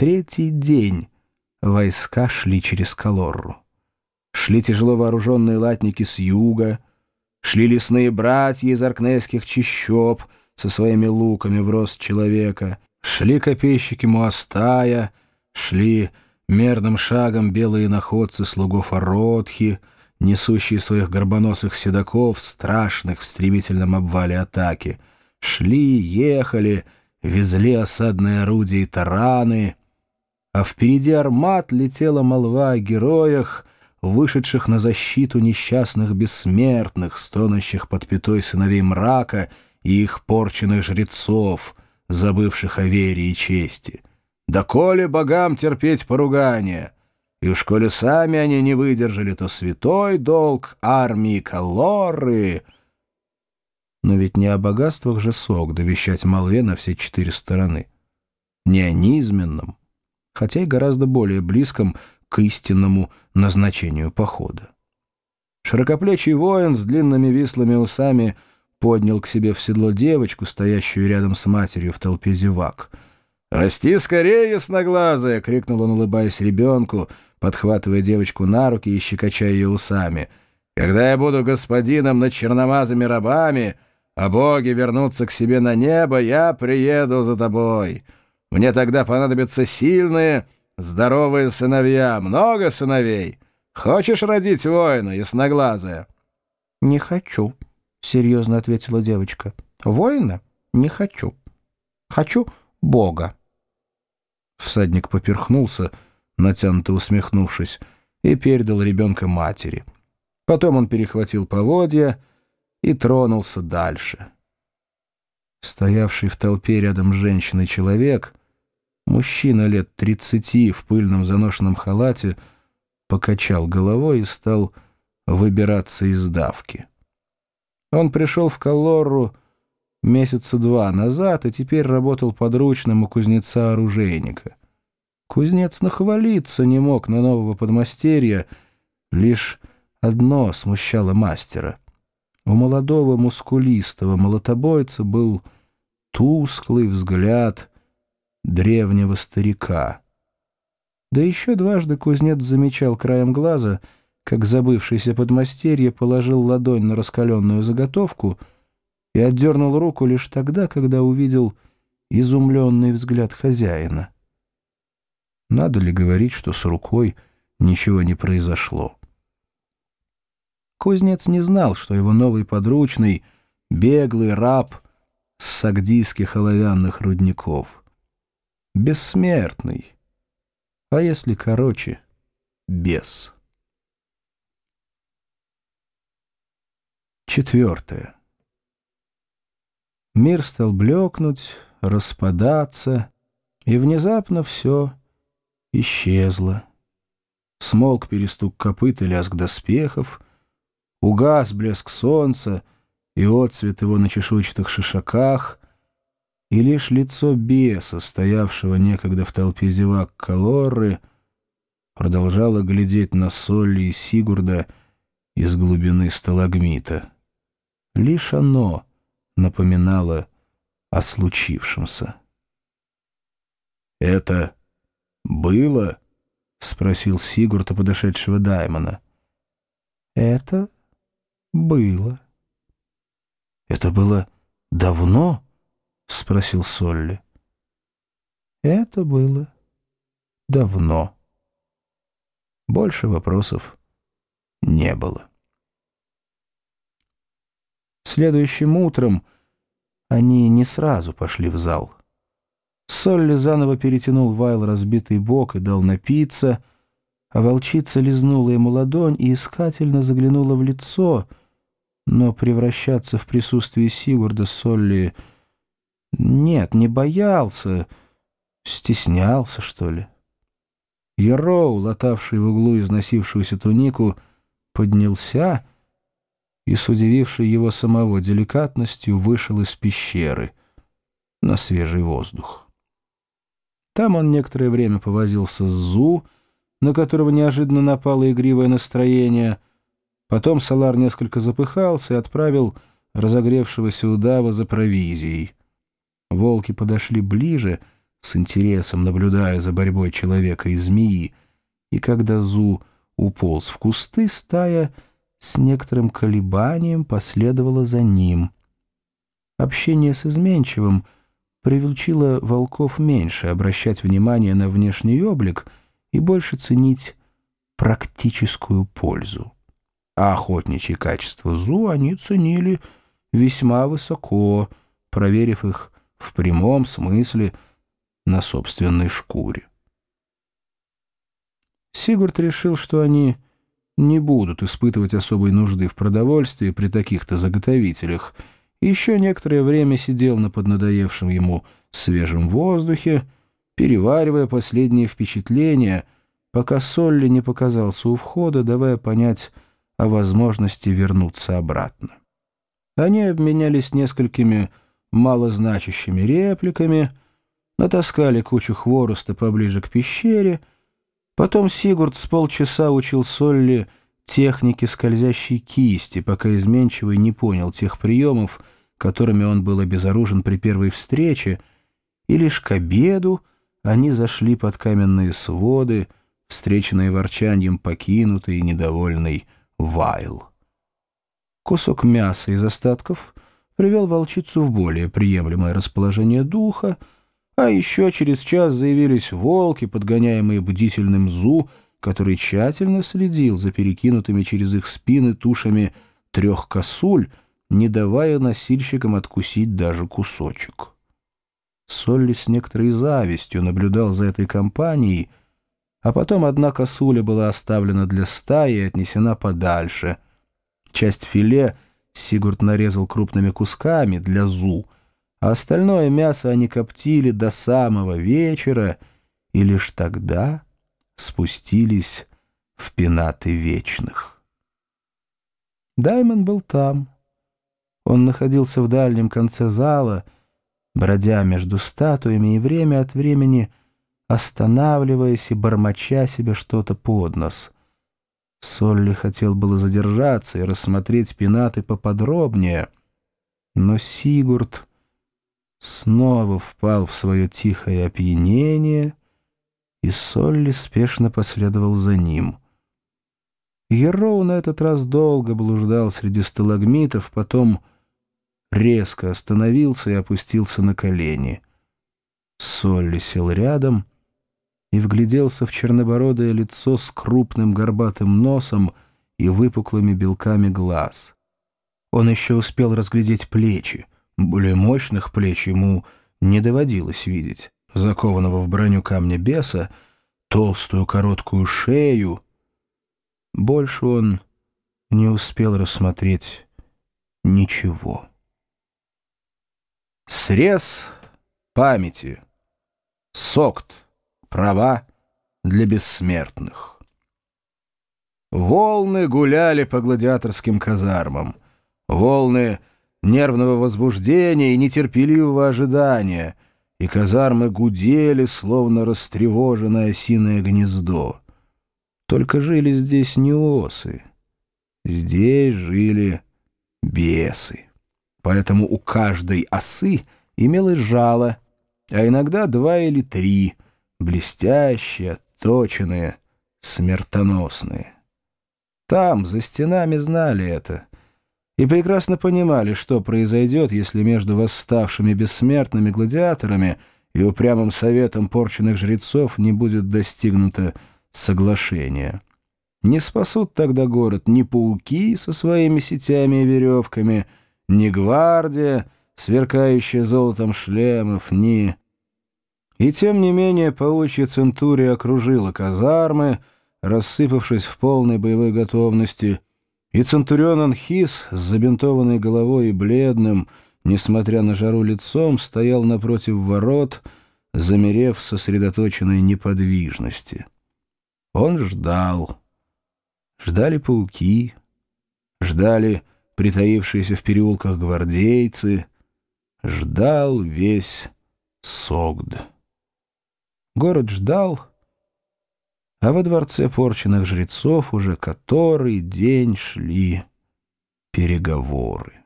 третий день войска шли через Калорру. Шли тяжело вооруженные латники с юга, шли лесные братья из аркнейских чащоб со своими луками в рост человека, шли копейщики Муастая, шли мерным шагом белые находцы слугов Ародхи, несущие своих горбоносых седаков, страшных в стремительном обвале атаки, шли, ехали, везли осадные орудия и тараны, а впереди армат летела молва о героях, вышедших на защиту несчастных бессмертных, стонущих под пятой сыновей мрака и их порченных жрецов, забывших о вере и чести. Да коли богам терпеть поругание, и уж коли сами они не выдержали, то святой долг армии Калоры... Но ведь не о богатствах же сок довещать молве на все четыре стороны. Не о низменном, хотя и гораздо более близком к истинному назначению похода. Широкоплечий воин с длинными вислыми усами поднял к себе в седло девочку, стоящую рядом с матерью в толпе зевак. «Расти скорее, ясноглазая!» — крикнул он, улыбаясь ребенку, подхватывая девочку на руки и щекоча ее усами. «Когда я буду господином над черномазыми рабами, а боги вернутся к себе на небо, я приеду за тобой. Мне тогда понадобятся сильные, здоровые сыновья, много сыновей. Хочешь родить воина, ясноглазая?» «Не хочу», — серьезно ответила девочка. «Воина? Не хочу. Хочу Бога». Всадник поперхнулся, натянуто усмехнувшись, и передал ребенка матери. Потом он перехватил поводья и тронулся дальше. Стоявший в толпе рядом с женщиной человек — Мужчина лет тридцати в пыльном заношенном халате покачал головой и стал выбираться из давки. Он пришел в Калорру месяца два назад и теперь работал подручным у кузнеца-оружейника. Кузнец нахвалиться не мог на нового подмастерья, лишь одно смущало мастера. У молодого мускулистого молотобойца был тусклый взгляд — древнего старика. Да еще дважды кузнец замечал краем глаза, как забывшийся подмастерье положил ладонь на раскаленную заготовку и отдернул руку лишь тогда, когда увидел изумленный взгляд хозяина. Надо ли говорить, что с рукой ничего не произошло? Кузнец не знал, что его новый подручный — беглый раб с сагдийских оловянных рудников — бессмертный. А если короче, бес. Четвертое. Мир стал блекнуть, распадаться, и внезапно все исчезло. Смолк перестук копыт и лязг доспехов, угас блеск солнца и отцвет его на чешуйчатых шишаках, и лишь лицо беса, стоявшего некогда в толпе зевак Калоры, продолжало глядеть на Солли и Сигурда из глубины сталагмита. Лишь оно напоминало о случившемся. «Это было?» — спросил Сигурд у подошедшего Даймона. «Это было». «Это было давно?» — спросил Солли. Это было давно. Больше вопросов не было. Следующим утром они не сразу пошли в зал. Солли заново перетянул Вайл разбитый бок и дал напиться, а волчица лизнула ему ладонь и искательно заглянула в лицо, но превращаться в присутствии Сигурда Солли — нет, не боялся. Стеснялся, что ли. Яроу, латавший в углу износившуюся тунику, поднялся и, с удивившей его самого деликатностью, вышел из пещеры на свежий воздух. Там он некоторое время повозился с Зу, на которого неожиданно напало игривое настроение. Потом Салар несколько запыхался и отправил разогревшегося удава за провизией. Волки подошли ближе, с интересом наблюдая за борьбой человека и змеи, и когда Зу уполз в кусты, стая с некоторым колебанием последовала за ним. Общение с изменчивым привлечило волков меньше обращать внимание на внешний облик и больше ценить практическую пользу. А охотничьи качества Зу они ценили весьма высоко, проверив их в прямом смысле на собственной шкуре. Сигурд решил, что они не будут испытывать особой нужды в продовольствии при таких-то заготовителях, и еще некоторое время сидел на поднадоевшем ему свежем воздухе, переваривая последние впечатления, пока Солли не показался у входа, давая понять о возможности вернуться обратно. Они обменялись несколькими малозначащими репликами, натаскали кучу хвороста поближе к пещере — Потом Сигурд с полчаса учил Солли технике скользящей кисти, пока изменчивый не понял тех приемов, которыми он был обезоружен при первой встрече, и лишь к обеду они зашли под каменные своды, встреченные ворчанием покинутый и недовольный Вайл. Кусок мяса из остатков привел волчицу в более приемлемое расположение духа, а еще через час заявились волки, подгоняемые бдительным Зу, который тщательно следил за перекинутыми через их спины тушами трех косуль, не давая носильщикам откусить даже кусочек. Солли с некоторой завистью наблюдал за этой компанией, а потом одна косуля была оставлена для стаи и отнесена подальше. Часть филе Сигурд нарезал крупными кусками для Зу — а остальное мясо они коптили до самого вечера и лишь тогда спустились в пенаты вечных. Даймон был там. Он находился в дальнем конце зала, бродя между статуями и время от времени останавливаясь и бормоча себе что-то под нос. Солли хотел было задержаться и рассмотреть пенаты поподробнее, но Сигурд снова впал в свое тихое опьянение, и Солли спешно последовал за ним. Ероу на этот раз долго блуждал среди сталагмитов, потом резко остановился и опустился на колени. Солли сел рядом и вгляделся в чернобородое лицо с крупным горбатым носом и выпуклыми белками глаз. Он еще успел разглядеть плечи, более мощных плеч ему не доводилось видеть. Закованного в броню камня беса, толстую короткую шею. Больше он не успел рассмотреть ничего. Срез памяти. Сокт. Права для бессмертных. Волны гуляли по гладиаторским казармам. Волны нервного возбуждения и нетерпеливого ожидания, и казармы гудели, словно растревоженное осиное гнездо. Только жили здесь не осы, здесь жили бесы. Поэтому у каждой осы имелось жало, а иногда два или три, блестящие, отточенные, смертоносные. Там, за стенами, знали это — и прекрасно понимали, что произойдет, если между восставшими бессмертными гладиаторами и упрямым советом порченных жрецов не будет достигнуто соглашение. Не спасут тогда город ни пауки со своими сетями и веревками, ни гвардия, сверкающая золотом шлемов, ни... И тем не менее паучья центурия окружила казармы, рассыпавшись в полной боевой готовности — и Центурион Анхис с забинтованной головой и бледным, несмотря на жару лицом, стоял напротив ворот, замерев в сосредоточенной неподвижности. Он ждал. Ждали пауки, ждали притаившиеся в переулках гвардейцы, ждал весь Согд. Город ждал — а во дворце порченных жрецов уже который день шли переговоры.